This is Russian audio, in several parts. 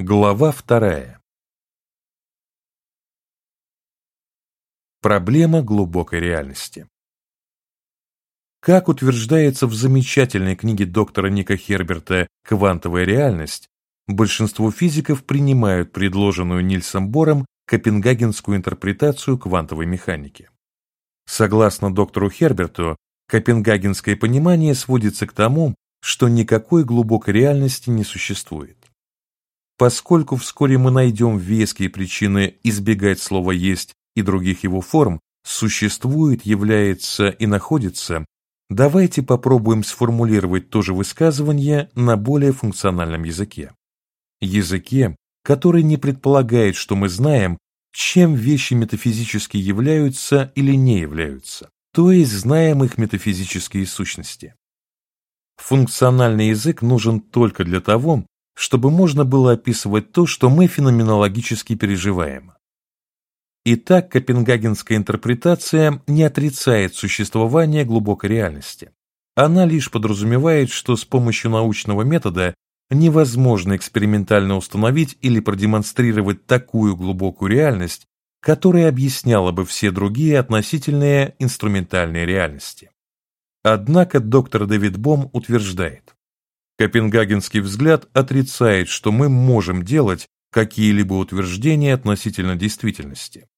Глава вторая. Проблема глубокой реальности. Как утверждается в замечательной книге доктора Ника Херберта «Квантовая реальность», большинство физиков принимают предложенную Нильсом Бором копенгагенскую интерпретацию квантовой механики. Согласно доктору Херберту, копенгагенское понимание сводится к тому, что никакой глубокой реальности не существует. Поскольку вскоре мы найдем веские причины избегать слова «есть» и других его форм, существует, является и находится, давайте попробуем сформулировать то же высказывание на более функциональном языке. Языке, который не предполагает, что мы знаем, чем вещи метафизически являются или не являются, то есть знаем их метафизические сущности. Функциональный язык нужен только для того, чтобы можно было описывать то, что мы феноменологически переживаем. Итак, копенгагенская интерпретация не отрицает существование глубокой реальности. Она лишь подразумевает, что с помощью научного метода невозможно экспериментально установить или продемонстрировать такую глубокую реальность, которая объясняла бы все другие относительные инструментальные реальности. Однако доктор Дэвид Бом утверждает, Копенгагенский взгляд отрицает, что мы можем делать какие-либо утверждения относительно действительности.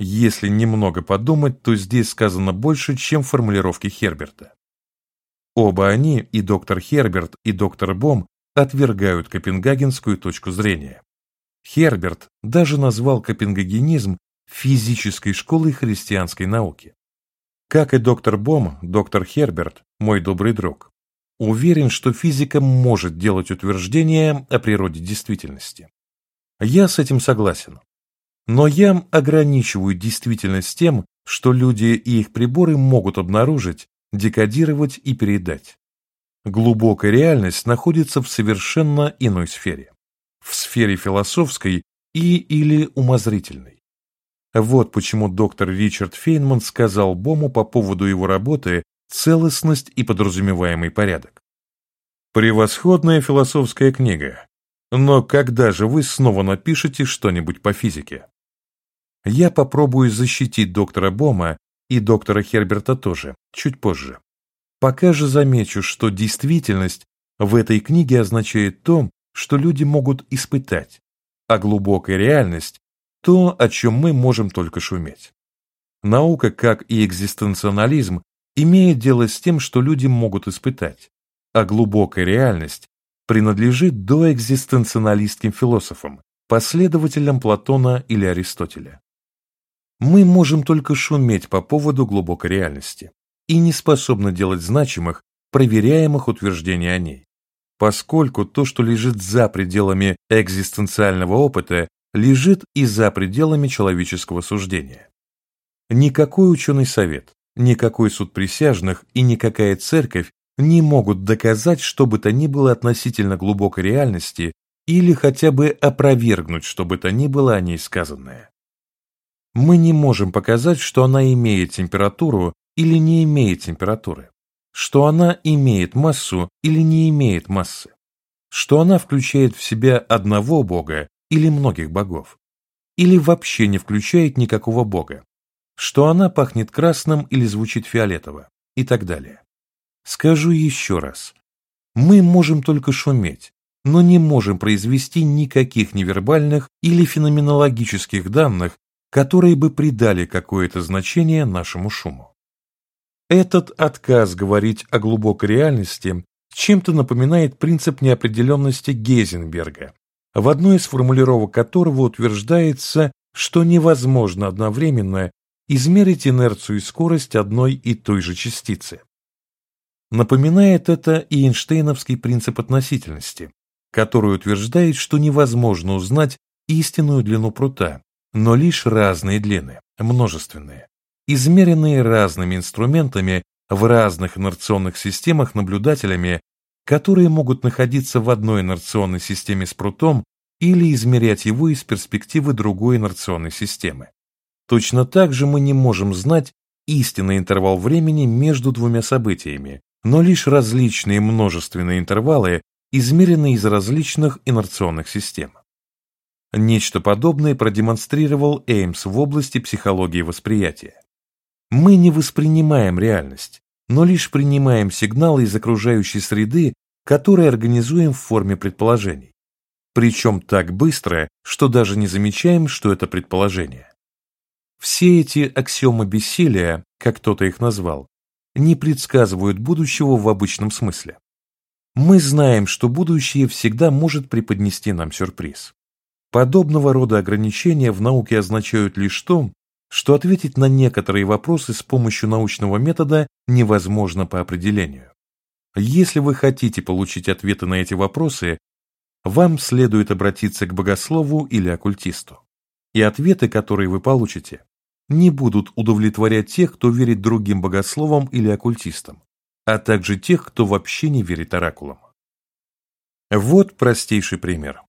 Если немного подумать, то здесь сказано больше, чем в формулировке Херберта. Оба они, и доктор Херберт, и доктор Бом, отвергают копенгагенскую точку зрения. Херберт даже назвал копенгагенизм физической школой христианской науки. Как и доктор Бом, доктор Херберт, мой добрый друг, уверен, что физика может делать утверждения о природе действительности. Я с этим согласен. Но я ограничиваю действительность тем, что люди и их приборы могут обнаружить, декодировать и передать. Глубокая реальность находится в совершенно иной сфере. В сфере философской и или умозрительной. Вот почему доктор Ричард Фейнман сказал Бому по поводу его работы «Целостность и подразумеваемый порядок». Превосходная философская книга. Но когда же вы снова напишете что-нибудь по физике? Я попробую защитить доктора Бома и доктора Херберта тоже, чуть позже. Пока же замечу, что действительность в этой книге означает то, что люди могут испытать, а глубокая реальность – то, о чем мы можем только шуметь. Наука, как и экзистенционализм, имеет дело с тем, что люди могут испытать, а глубокая реальность принадлежит доэкзистенционалистским философам, последователям Платона или Аристотеля. Мы можем только шуметь по поводу глубокой реальности и не способны делать значимых, проверяемых утверждений о ней, поскольку то, что лежит за пределами экзистенциального опыта, лежит и за пределами человеческого суждения. Никакой ученый совет, никакой суд присяжных и никакая церковь не могут доказать что бы то ни было относительно глубокой реальности или хотя бы опровергнуть что бы то ни было о ней сказанное. Мы не можем показать, что она имеет температуру или не имеет температуры, что она имеет массу или не имеет массы, что она включает в себя одного бога или многих богов, или вообще не включает никакого бога, что она пахнет красным или звучит фиолетово и так далее. Скажу еще раз. Мы можем только шуметь, но не можем произвести никаких невербальных или феноменологических данных, которые бы придали какое-то значение нашему шуму. Этот отказ говорить о глубокой реальности чем-то напоминает принцип неопределенности Гейзенберга, в одной из формулировок которого утверждается, что невозможно одновременно измерить инерцию и скорость одной и той же частицы. Напоминает это и Эйнштейновский принцип относительности, который утверждает, что невозможно узнать истинную длину прута, но лишь разные длины, множественные, измеренные разными инструментами в разных инерционных системах наблюдателями, которые могут находиться в одной инерционной системе с прутом или измерять его из перспективы другой инерционной системы. Точно так же мы не можем знать истинный интервал времени между двумя событиями, но лишь различные множественные интервалы, измеренные из различных инерционных систем. Нечто подобное продемонстрировал Эймс в области психологии восприятия. Мы не воспринимаем реальность, но лишь принимаем сигналы из окружающей среды, которые организуем в форме предположений. Причем так быстро, что даже не замечаем, что это предположение. Все эти аксиомы бессилия, как кто-то их назвал, не предсказывают будущего в обычном смысле. Мы знаем, что будущее всегда может преподнести нам сюрприз. Подобного рода ограничения в науке означают лишь то, что ответить на некоторые вопросы с помощью научного метода невозможно по определению. Если вы хотите получить ответы на эти вопросы, вам следует обратиться к богослову или оккультисту. И ответы, которые вы получите, не будут удовлетворять тех, кто верит другим богословам или оккультистам, а также тех, кто вообще не верит оракулам. Вот простейший пример.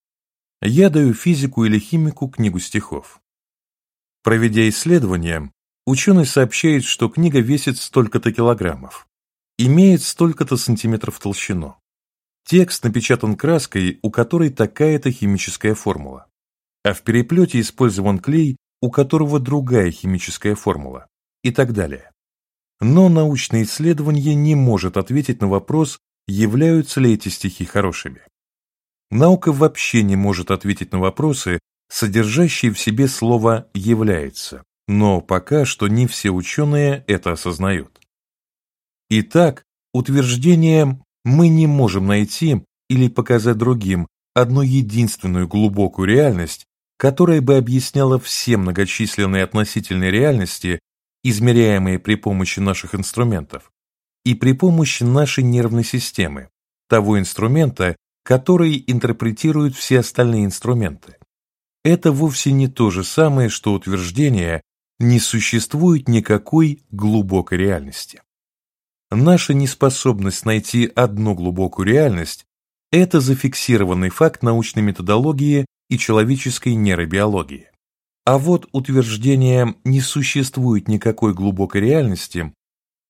Я даю физику или химику книгу стихов. Проведя исследование, ученый сообщает, что книга весит столько-то килограммов, имеет столько-то сантиметров толщину. Текст напечатан краской, у которой такая-то химическая формула. А в переплете использован клей, у которого другая химическая формула. И так далее. Но научное исследование не может ответить на вопрос, являются ли эти стихи хорошими. Наука вообще не может ответить на вопросы, содержащие в себе слово «является», но пока что не все ученые это осознают. Итак, утверждением «мы не можем найти или показать другим одну единственную глубокую реальность, которая бы объясняла все многочисленные относительные реальности, измеряемые при помощи наших инструментов, и при помощи нашей нервной системы, того инструмента, который интерпретирует все остальные инструменты. Это вовсе не то же самое, что утверждение «не существует никакой глубокой реальности». Наша неспособность найти одну глубокую реальность – это зафиксированный факт научной методологии и человеческой нейробиологии. А вот утверждение «не существует никакой глубокой реальности»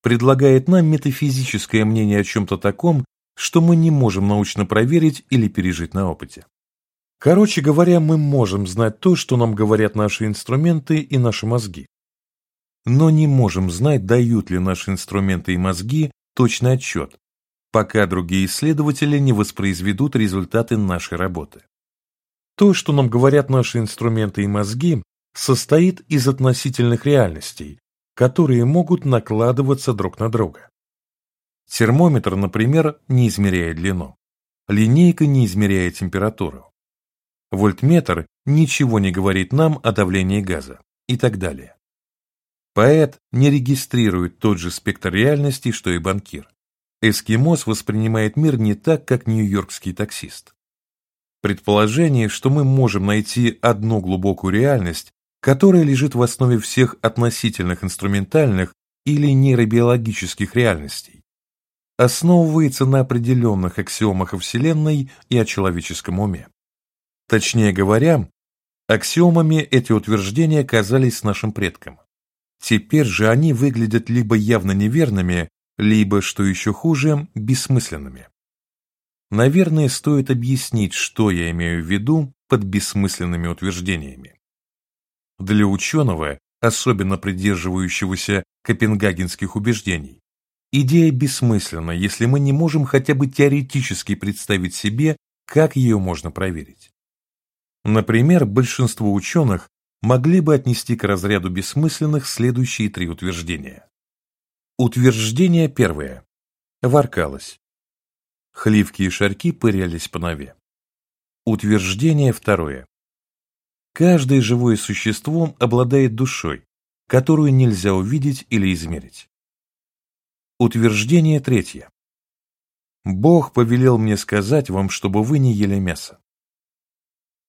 предлагает нам метафизическое мнение о чем-то таком, что мы не можем научно проверить или пережить на опыте. Короче говоря, мы можем знать то, что нам говорят наши инструменты и наши мозги. Но не можем знать, дают ли наши инструменты и мозги точный отчет, пока другие исследователи не воспроизведут результаты нашей работы. То, что нам говорят наши инструменты и мозги, состоит из относительных реальностей, которые могут накладываться друг на друга. Термометр, например, не измеряет длину. Линейка не измеряет температуру. Вольтметр ничего не говорит нам о давлении газа и так далее. Поэт не регистрирует тот же спектр реальности, что и банкир. Эскимос воспринимает мир не так, как нью-йоркский таксист. Предположение, что мы можем найти одну глубокую реальность, которая лежит в основе всех относительных инструментальных или нейробиологических реальностей, основывается на определенных аксиомах о Вселенной и о человеческом уме. Точнее говоря, аксиомами эти утверждения казались нашим предкам. Теперь же они выглядят либо явно неверными, либо, что еще хуже, бессмысленными. Наверное, стоит объяснить, что я имею в виду под бессмысленными утверждениями. Для ученого, особенно придерживающегося копенгагенских убеждений, идея бессмысленна, если мы не можем хотя бы теоретически представить себе, как ее можно проверить. Например, большинство ученых могли бы отнести к разряду бессмысленных следующие три утверждения. Утверждение первое. Воркалось. Хливки и шарки пырялись по нове. Утверждение второе. Каждое живое существо обладает душой, которую нельзя увидеть или измерить. Утверждение третье. Бог повелел мне сказать вам, чтобы вы не ели мясо.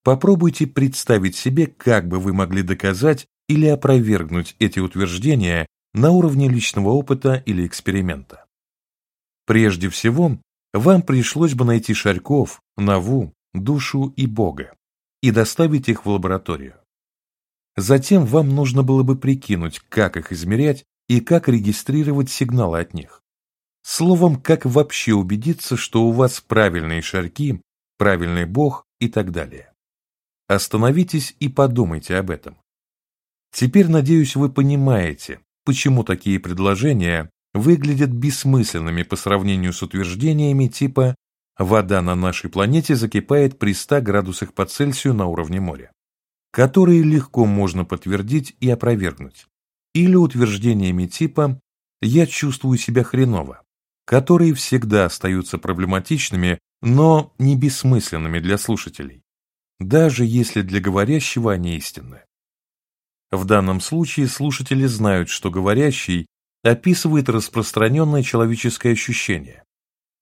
Попробуйте представить себе, как бы вы могли доказать или опровергнуть эти утверждения на уровне личного опыта или эксперимента. Прежде всего, вам пришлось бы найти Шарьков, Наву, душу и Бога и доставить их в лабораторию. Затем вам нужно было бы прикинуть, как их измерять и как регистрировать сигналы от них. Словом, как вообще убедиться, что у вас правильные шарки, правильный бог и так далее. Остановитесь и подумайте об этом. Теперь, надеюсь, вы понимаете, почему такие предложения выглядят бессмысленными по сравнению с утверждениями типа «вода на нашей планете закипает при 100 градусах по Цельсию на уровне моря», которые легко можно подтвердить и опровергнуть, или утверждениями типа «я чувствую себя хреново», которые всегда остаются проблематичными, но не бессмысленными для слушателей, даже если для говорящего они истинны. В данном случае слушатели знают, что говорящий описывает распространенное человеческое ощущение,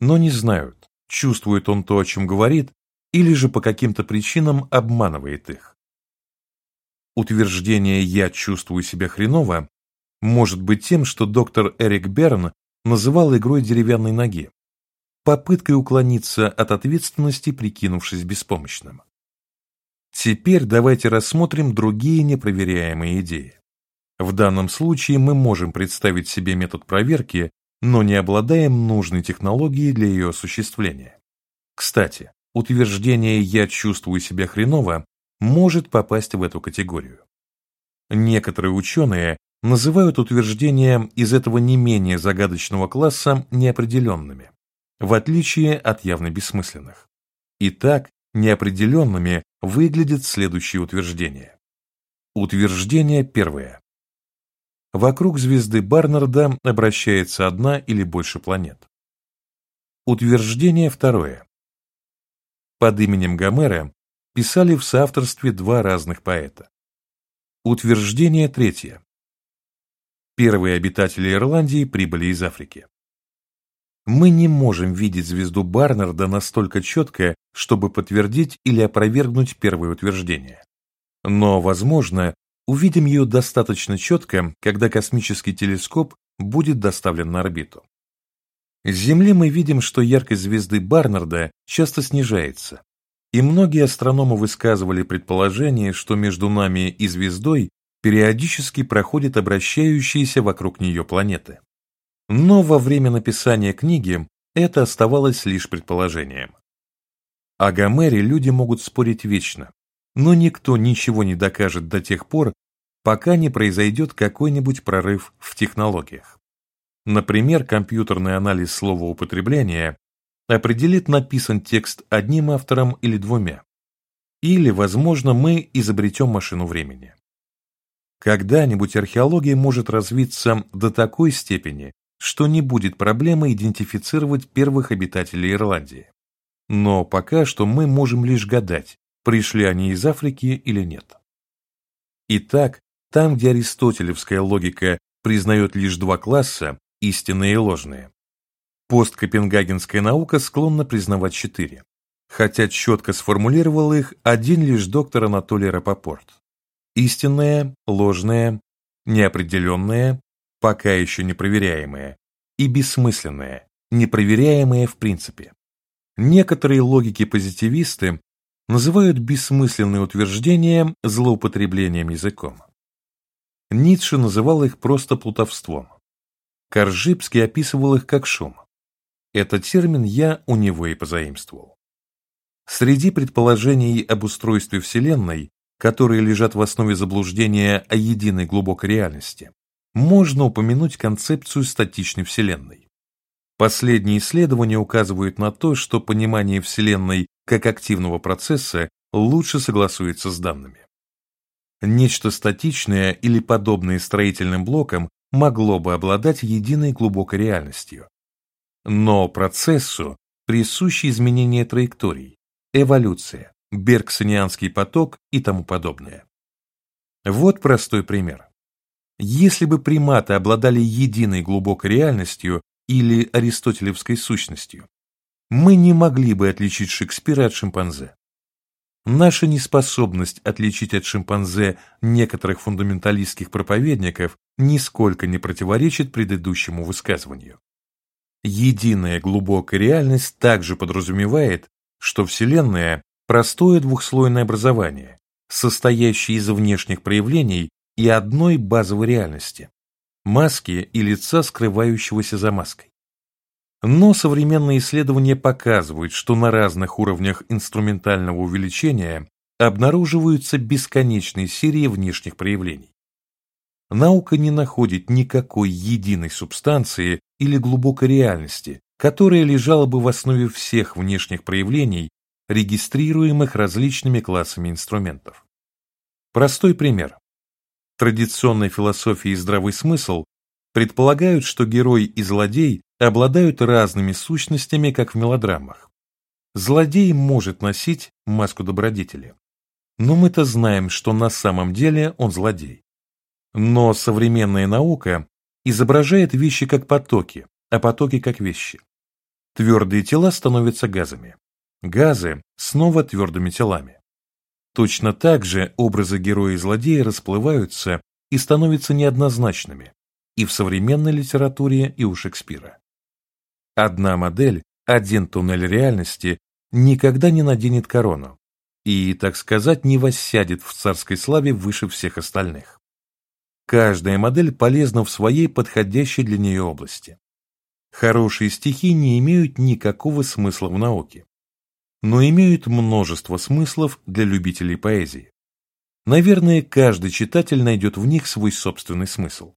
но не знают, чувствует он то, о чем говорит, или же по каким-то причинам обманывает их. Утверждение «я чувствую себя хреново» может быть тем, что доктор Эрик Берн называл игрой деревянной ноги, попыткой уклониться от ответственности, прикинувшись беспомощным. Теперь давайте рассмотрим другие непроверяемые идеи. В данном случае мы можем представить себе метод проверки, но не обладаем нужной технологией для ее осуществления. Кстати, утверждение «я чувствую себя хреново» может попасть в эту категорию. Некоторые ученые называют утверждения из этого не менее загадочного класса неопределенными, в отличие от явно бессмысленных. Итак, неопределенными выглядит следующее утверждение. Утверждение первое. Вокруг звезды Барнарда обращается одна или больше планет. Утверждение второе. Под именем Гомера писали в соавторстве два разных поэта. Утверждение третье. Первые обитатели Ирландии прибыли из Африки. Мы не можем видеть звезду Барнарда настолько четко, чтобы подтвердить или опровергнуть первое утверждение. Но, возможно, увидим ее достаточно четко, когда космический телескоп будет доставлен на орбиту. С Земли мы видим, что яркость звезды Барнарда часто снижается, и многие астрономы высказывали предположение, что между нами и звездой периодически проходят обращающиеся вокруг нее планеты. Но во время написания книги это оставалось лишь предположением. О Гомере люди могут спорить вечно, но никто ничего не докажет до тех пор, пока не произойдет какой-нибудь прорыв в технологиях. Например, компьютерный анализ слова употребления определит, написан текст одним автором или двумя. Или, возможно, мы изобретем машину времени. Когда-нибудь археология может развиться до такой степени, что не будет проблемы идентифицировать первых обитателей Ирландии. Но пока что мы можем лишь гадать, пришли они из Африки или нет. Итак, там, где аристотелевская логика признает лишь два класса, истинные и ложные, посткопенгагенская наука склонна признавать четыре, хотя четко сформулировал их один лишь доктор Анатолий Рапопорт истинное, ложное, неопределенное, пока еще непроверяемое, и бессмысленное, непроверяемое в принципе. Некоторые логики-позитивисты называют бессмысленные утверждения злоупотреблением языком. Ницше называл их просто плутовством. Коржибский описывал их как шум. Этот термин я у него и позаимствовал. Среди предположений об устройстве Вселенной которые лежат в основе заблуждения о единой глубокой реальности, можно упомянуть концепцию статичной Вселенной. Последние исследования указывают на то, что понимание Вселенной как активного процесса лучше согласуется с данными. Нечто статичное или подобное строительным блокам могло бы обладать единой глубокой реальностью. Но процессу присущи изменения траекторий, эволюция, Бергсонианский поток и тому подобное. Вот простой пример. Если бы приматы обладали единой глубокой реальностью или аристотелевской сущностью, мы не могли бы отличить Шекспира от шимпанзе. Наша неспособность отличить от шимпанзе некоторых фундаменталистских проповедников нисколько не противоречит предыдущему высказыванию. Единая глубокая реальность также подразумевает, что Вселенная Простое двухслойное образование, состоящее из внешних проявлений и одной базовой реальности – маски и лица, скрывающегося за маской. Но современные исследования показывают, что на разных уровнях инструментального увеличения обнаруживаются бесконечные серии внешних проявлений. Наука не находит никакой единой субстанции или глубокой реальности, которая лежала бы в основе всех внешних проявлений, регистрируемых различными классами инструментов. Простой пример. Традиционная философия и здравый смысл предполагают, что герой и злодей обладают разными сущностями, как в мелодрамах. Злодей может носить маску добродетели. Но мы-то знаем, что на самом деле он злодей. Но современная наука изображает вещи как потоки, а потоки как вещи. Твердые тела становятся газами. Газы снова твердыми телами. Точно так же образы героя и злодея расплываются и становятся неоднозначными и в современной литературе, и у Шекспира. Одна модель, один туннель реальности никогда не наденет корону и, так сказать, не воссядет в царской славе выше всех остальных. Каждая модель полезна в своей подходящей для нее области. Хорошие стихи не имеют никакого смысла в науке но имеют множество смыслов для любителей поэзии. Наверное, каждый читатель найдет в них свой собственный смысл.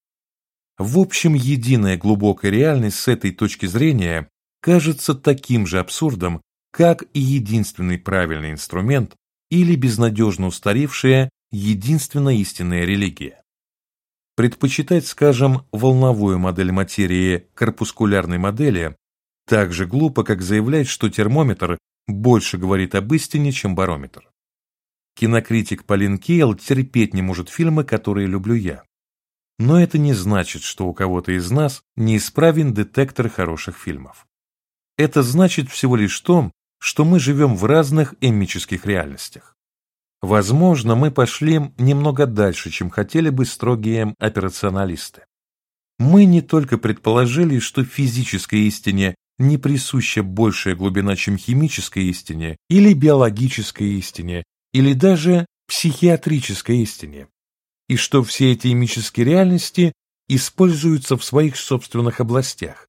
В общем, единая глубокая реальность с этой точки зрения кажется таким же абсурдом, как и единственный правильный инструмент или безнадежно устаревшая единственная истинная религия. Предпочитать, скажем, волновую модель материи корпускулярной модели так же глупо, как заявлять, что термометр больше говорит об истине, чем барометр. Кинокритик Полин Кейл терпеть не может фильмы, которые люблю я. Но это не значит, что у кого-то из нас неисправен детектор хороших фильмов. Это значит всего лишь то, что мы живем в разных эмических реальностях. Возможно, мы пошли немного дальше, чем хотели бы строгие операционалисты. Мы не только предположили, что физической истине не присуща большая глубина, чем химической истине, или биологической истине, или даже психиатрической истине, и что все эти эмические реальности используются в своих собственных областях.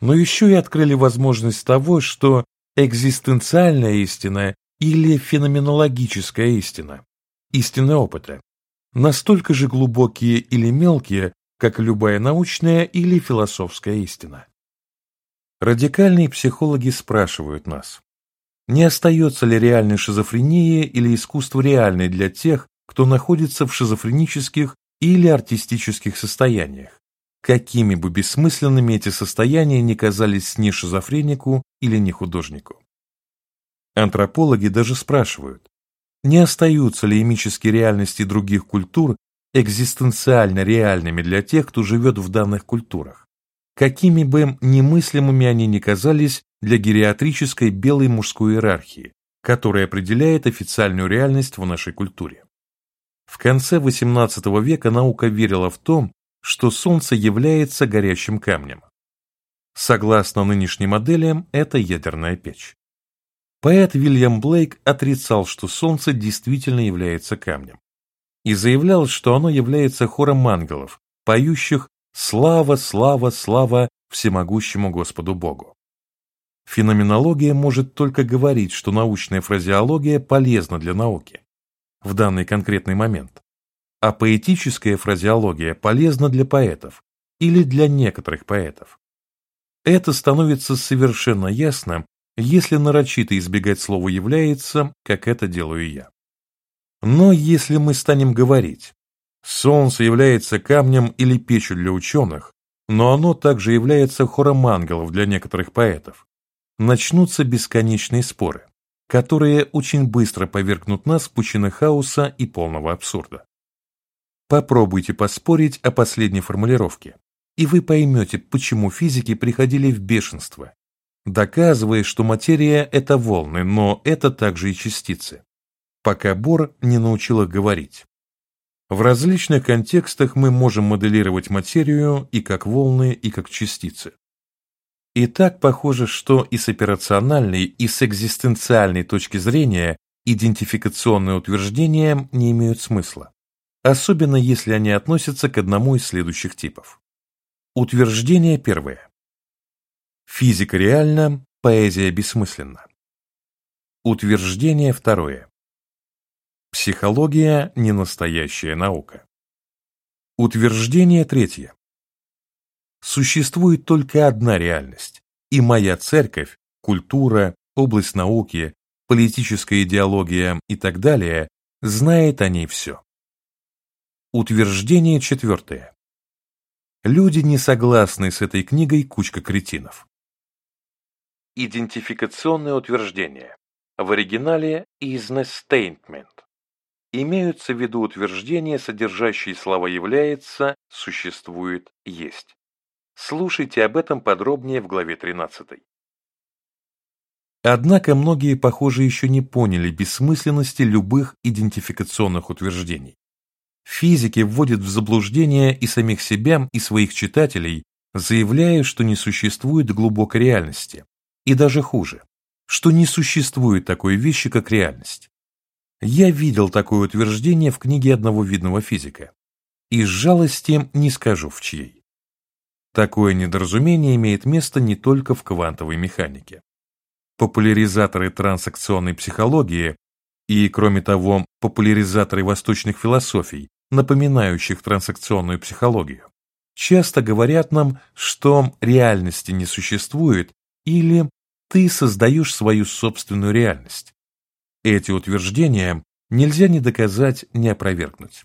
Но еще и открыли возможность того, что экзистенциальная истина или феноменологическая истина, истины опыта, настолько же глубокие или мелкие, как любая научная или философская истина. Радикальные психологи спрашивают нас, не остается ли реальной шизофрения или искусство реальной для тех, кто находится в шизофренических или артистических состояниях, какими бы бессмысленными эти состояния ни казались ни шизофренику или ни художнику. Антропологи даже спрашивают, не остаются ли эмические реальности других культур экзистенциально реальными для тех, кто живет в данных культурах какими бы немыслимыми они ни казались для гериатрической белой мужской иерархии, которая определяет официальную реальность в нашей культуре. В конце XVIII века наука верила в том, что Солнце является горящим камнем. Согласно нынешним моделям, это ядерная печь. Поэт Вильям Блейк отрицал, что Солнце действительно является камнем, и заявлял, что оно является хором ангелов, поющих Слава, слава, слава всемогущему Господу Богу. Феноменология может только говорить, что научная фразеология полезна для науки в данный конкретный момент, а поэтическая фразеология полезна для поэтов или для некоторых поэтов. Это становится совершенно ясно, если нарочито избегать слова «является», как это делаю я. Но если мы станем говорить Солнце является камнем или печью для ученых, но оно также является хором ангелов для некоторых поэтов. Начнутся бесконечные споры, которые очень быстро повергнут нас в пучины хаоса и полного абсурда. Попробуйте поспорить о последней формулировке, и вы поймете, почему физики приходили в бешенство, доказывая, что материя – это волны, но это также и частицы, пока Бор не научил их говорить. В различных контекстах мы можем моделировать материю и как волны, и как частицы. И так похоже, что и с операциональной, и с экзистенциальной точки зрения идентификационные утверждения не имеют смысла, особенно если они относятся к одному из следующих типов. Утверждение первое. Физика реальна, поэзия бессмысленна. Утверждение второе. Психология – не настоящая наука. Утверждение третье. Существует только одна реальность, и моя церковь, культура, область науки, политическая идеология и так далее знает о ней все. Утверждение четвертое. Люди, не согласны с этой книгой, кучка кретинов. Идентификационное утверждение. В оригинале «isness statement». Имеются в виду утверждения, содержащие слова «является», «существует», «есть». Слушайте об этом подробнее в главе 13. Однако многие, похоже, еще не поняли бессмысленности любых идентификационных утверждений. Физики вводят в заблуждение и самих себя, и своих читателей, заявляя, что не существует глубокой реальности, и даже хуже, что не существует такой вещи, как реальность. Я видел такое утверждение в книге одного видного физика. И с жалости не скажу в чьей. Такое недоразумение имеет место не только в квантовой механике. Популяризаторы трансакционной психологии и, кроме того, популяризаторы восточных философий, напоминающих трансакционную психологию, часто говорят нам, что реальности не существует или ты создаешь свою собственную реальность. Эти утверждения нельзя ни доказать, ни опровергнуть.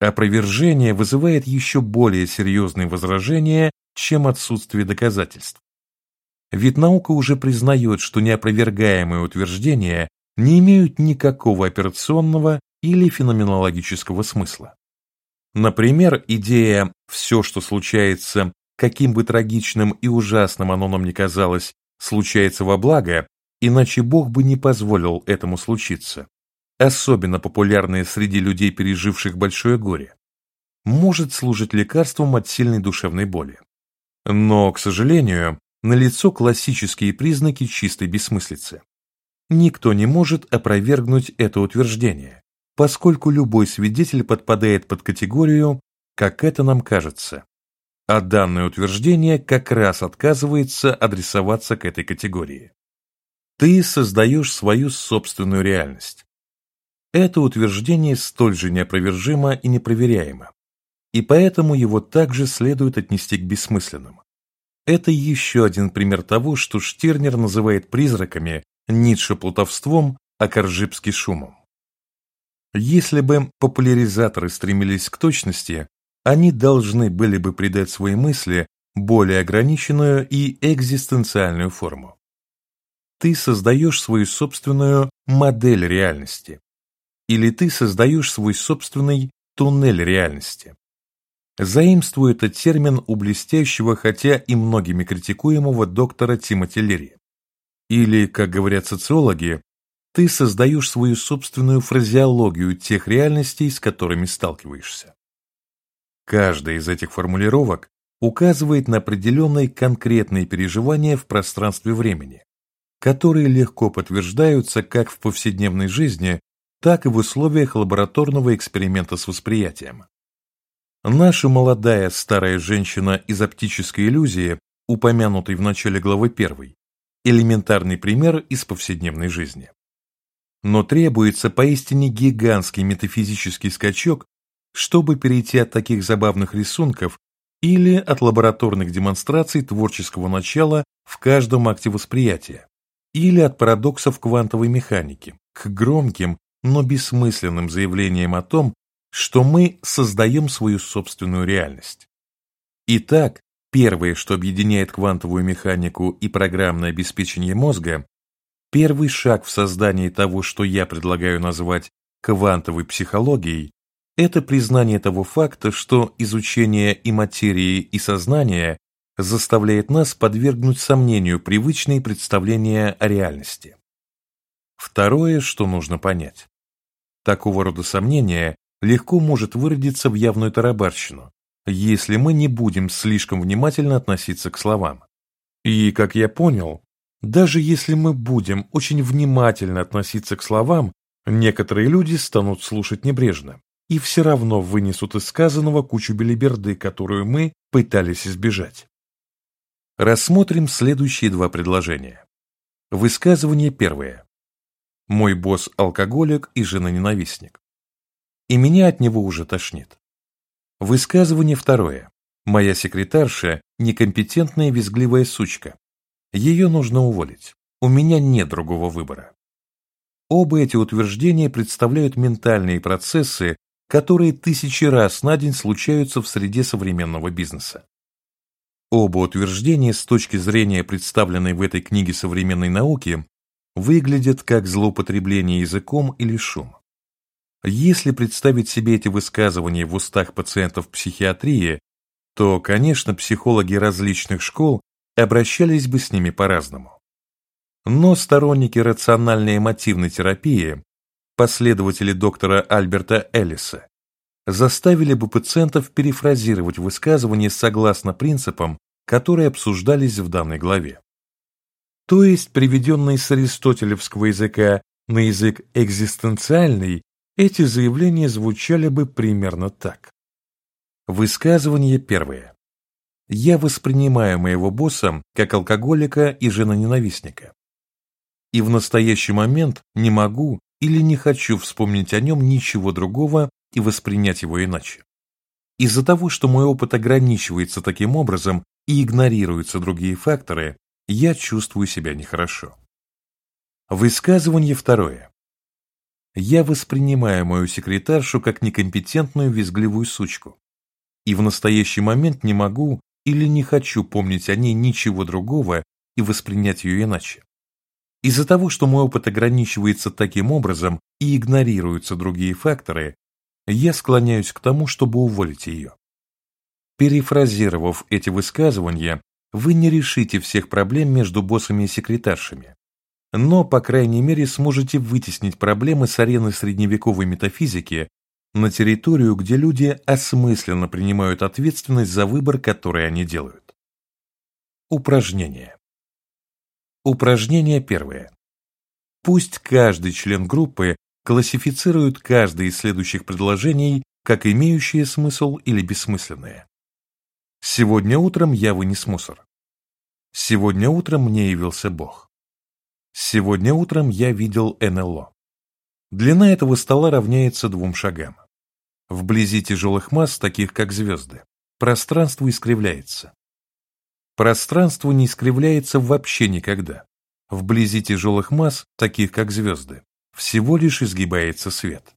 Опровержение вызывает еще более серьезные возражения, чем отсутствие доказательств. Ведь наука уже признает, что неопровергаемые утверждения не имеют никакого операционного или феноменологического смысла. Например, идея «все, что случается, каким бы трагичным и ужасным оно нам ни казалось, случается во благо, иначе Бог бы не позволил этому случиться, особенно популярная среди людей, переживших большое горе, может служить лекарством от сильной душевной боли. Но, к сожалению, налицо классические признаки чистой бессмыслицы. Никто не может опровергнуть это утверждение, поскольку любой свидетель подпадает под категорию «как это нам кажется», а данное утверждение как раз отказывается адресоваться к этой категории. Ты создаешь свою собственную реальность. Это утверждение столь же неопровержимо и непроверяемо, и поэтому его также следует отнести к бессмысленным. Это еще один пример того, что Штирнер называет призраками, Ницше плутовством, а Коржибский шумом. Если бы популяризаторы стремились к точности, они должны были бы придать своей мысли более ограниченную и экзистенциальную форму. Ты создаешь свою собственную модель реальности. Или ты создаешь свой собственный туннель реальности. Заимствую этот термин у блестящего, хотя и многими критикуемого доктора Тимоти Лири. Или, как говорят социологи, ты создаешь свою собственную фразеологию тех реальностей, с которыми сталкиваешься. Каждая из этих формулировок указывает на определенные конкретные переживания в пространстве времени, которые легко подтверждаются как в повседневной жизни, так и в условиях лабораторного эксперимента с восприятием. Наша молодая старая женщина из оптической иллюзии, упомянутой в начале главы 1, элементарный пример из повседневной жизни. Но требуется поистине гигантский метафизический скачок, чтобы перейти от таких забавных рисунков или от лабораторных демонстраций творческого начала в каждом акте восприятия, или от парадоксов квантовой механики к громким, но бессмысленным заявлениям о том, что мы создаем свою собственную реальность. Итак, первое, что объединяет квантовую механику и программное обеспечение мозга, Первый шаг в создании того, что я предлагаю назвать квантовой психологией, это признание того факта, что изучение и материи, и сознания заставляет нас подвергнуть сомнению привычные представления о реальности. Второе, что нужно понять. Такого рода сомнение легко может выродиться в явную тарабарщину, если мы не будем слишком внимательно относиться к словам. И, как я понял, даже если мы будем очень внимательно относиться к словам, некоторые люди станут слушать небрежно и все равно вынесут из сказанного кучу белиберды, которую мы пытались избежать. Рассмотрим следующие два предложения. Высказывание первое. Мой босс алкоголик и жена-ненавистник. И меня от него уже тошнит. Высказывание второе. Моя секретарша – некомпетентная визгливая сучка. Ее нужно уволить. У меня нет другого выбора. Оба эти утверждения представляют ментальные процессы, которые тысячи раз на день случаются в среде современного бизнеса. Оба утверждения с точки зрения представленной в этой книге современной науки выглядят как злоупотребление языком или шум. Если представить себе эти высказывания в устах пациентов психиатрии, то, конечно, психологи различных школ обращались бы с ними по-разному. Но сторонники рациональной эмотивной терапии, последователи доктора Альберта Эллиса, заставили бы пациентов перефразировать высказывания согласно принципам, которые обсуждались в данной главе. То есть, приведенные с аристотелевского языка на язык экзистенциальный, эти заявления звучали бы примерно так. Высказывание первое. Я воспринимаю моего босса как алкоголика и женоненавистника. И в настоящий момент не могу или не хочу вспомнить о нем ничего другого и воспринять его иначе. Из-за того, что мой опыт ограничивается таким образом и игнорируются другие факторы, я чувствую себя нехорошо. Высказывание второе. Я воспринимаю мою секретаршу как некомпетентную визгливую сучку и в настоящий момент не могу или не хочу помнить о ней ничего другого и воспринять ее иначе. Из-за того, что мой опыт ограничивается таким образом и игнорируются другие факторы, я склоняюсь к тому, чтобы уволить ее. Перефразировав эти высказывания, вы не решите всех проблем между боссами и секретаршами, но, по крайней мере, сможете вытеснить проблемы с арены средневековой метафизики на территорию, где люди осмысленно принимают ответственность за выбор, который они делают. Упражнение. Упражнение первое. Пусть каждый член группы классифицирует каждое из следующих предложений как имеющее смысл или бессмысленное. Сегодня утром я вынес мусор. Сегодня утром мне явился Бог. Сегодня утром я видел НЛО. Длина этого стола равняется двум шагам. Вблизи тяжелых масс, таких как звезды, пространство искривляется. Пространство не искривляется вообще никогда. Вблизи тяжелых масс, таких как звезды, всего лишь изгибается свет.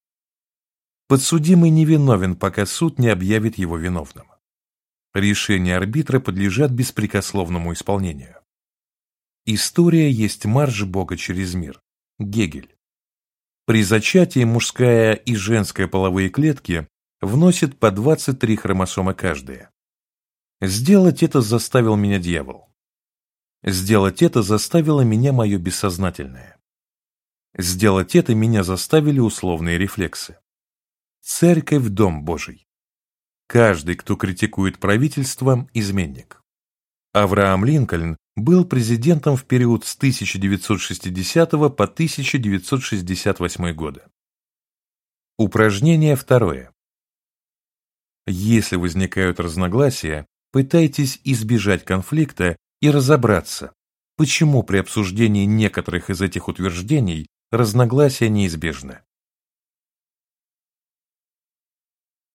Подсудимый невиновен, пока суд не объявит его виновным. Решения арбитра подлежат беспрекословному исполнению. История есть марш Бога через мир. Гегель. При зачатии мужская и женская половые клетки вносят по 23 хромосомы каждая. Сделать это заставил меня дьявол. Сделать это заставило меня мое бессознательное. Сделать это меня заставили условные рефлексы. Церковь – дом Божий. Каждый, кто критикует правительство – изменник. Авраам Линкольн был президентом в период с 1960 по 1968 годы. Упражнение второе. Если возникают разногласия, пытайтесь избежать конфликта и разобраться, почему при обсуждении некоторых из этих утверждений разногласия неизбежны.